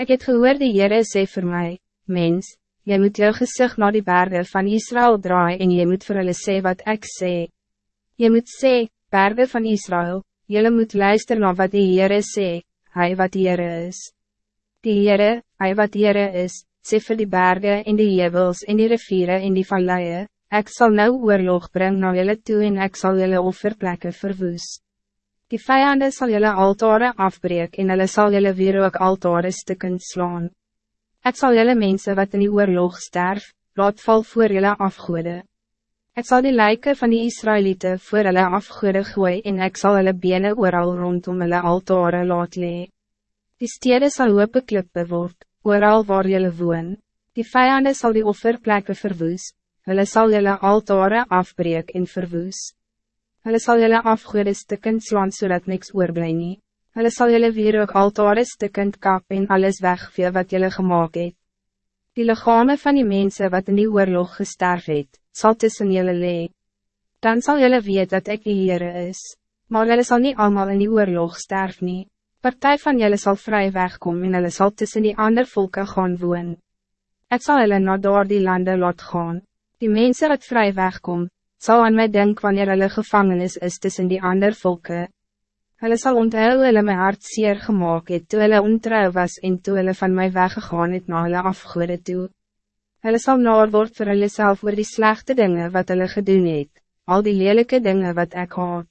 Ik het gehoor die Heere sê vir my, mens, jy moet jou gezicht naar die bergen van Israël draai en jy moet vir hulle sê wat ik sê. Jy moet sê, bergen van Israël, jullie moet luisteren naar wat die Heere sê, hy wat Heere is. Die Heere, hy wat Heere is, sê vir die bergen en die jebels en die riviere en die valleie, ek sal nou oorlog bring na jullie toe en ek sal jullie offerplekke verwoes. Die vijanden zal jullie altaren afbreken en hulle sal jullie weer ook altaren stukken slaan. Ik zal jullie mensen wat in die oorlog sterf, laat val voor jullie afgoede. Ik zal die lijken van die Israëlieten voor jullie afgoede gooi en ik zal jullie benen ooral rondom jullie altaren laat lee. Die steden zal open klippe word, ooral waar jullie woon. Die vijanden zal die offerplekken verwoes, hulle sal jullie altaren afbreken en verwoes. Hulle sal julle afgoede stikkend slaan zodat niks oorblij nie. Hulle sal julle weer ook altare stikkend kap en alles wegvee wat julle gemaakt het. Die lichame van die mensen wat in die oorlog gesterf het, sal tussen julle lee. Dan zal julle weet dat ik die Heere is. Maar julle sal niet allemaal in die oorlog sterf nie. Partij van julle zal vrij wegkomen en hulle sal tussen die ander volken gaan woon. Ik zal julle na door die landen laat gaan. Die mensen wat vrij wegkomen, zal aan mij denken wanneer hulle gevangenis is tussen die ander volken. Hulle sal onthou hulle my hart zeer gemaakt het toe hulle ontrouw was en toe hulle van mij weggegaan het na hulle afgoede toe. Hulle sal naar word vir hulle self oor die slechte dingen wat hulle gedoen het, al die lelijke dingen wat ik haat.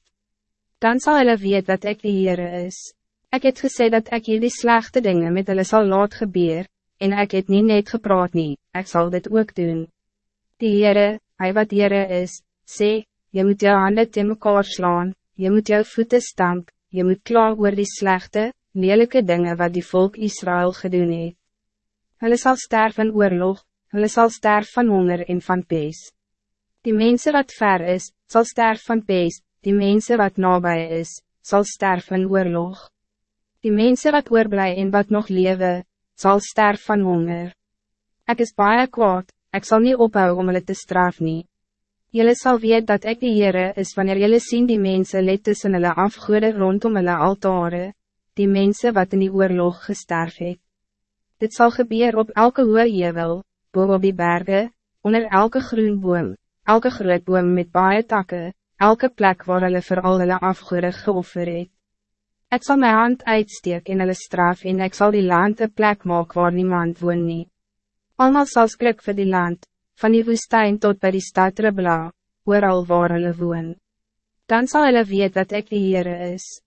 Dan zal hulle weet dat ik de Heere is. Ik het gesê dat ik hier die slechte dingen met hulle sal laat gebeur, en ik het niet net gepraat nie, ik zal dit ook doen. Die Heere, hij wat Heere is, sê, je moet jou handen te mekaar slaan, je moet jou voeten stamp, je moet klaar oor die slechte, lelijke dingen wat die volk Israël gedoen het. Hulle sal sterf in oorlog, hulle sal sterf van honger en van pees. Die mensen wat ver is, zal sterf van pees, die mensen wat nabij is, zal sterf in oorlog. Die mensen wat oorblij en wat nog leven, zal sterf van honger. Ik is baie kwaad, ik zal niet ophouden om hulle te straf niet. Jullie zal weet dat ik de Heere is wanneer jullie zien die mensen let tussen hulle afgoede rondom hulle altare, die mensen wat in die oorlog gesterf het. Dit zal gebeuren op elke hoë jevel, boven op die bergen, onder elke groen boom, elke groot boom met baie takke, elke plek waar hulle vir al hulle afgoede geoffer het. Ek sal my hand uitsteek in hulle straf en ik zal die land een plek maak waar niemand woon nie. Almal sal skrik vir die land, van die woestijn tot bij die stad Ribla, al waar hulle woon. Dan zal hulle weet dat ik de Heere is.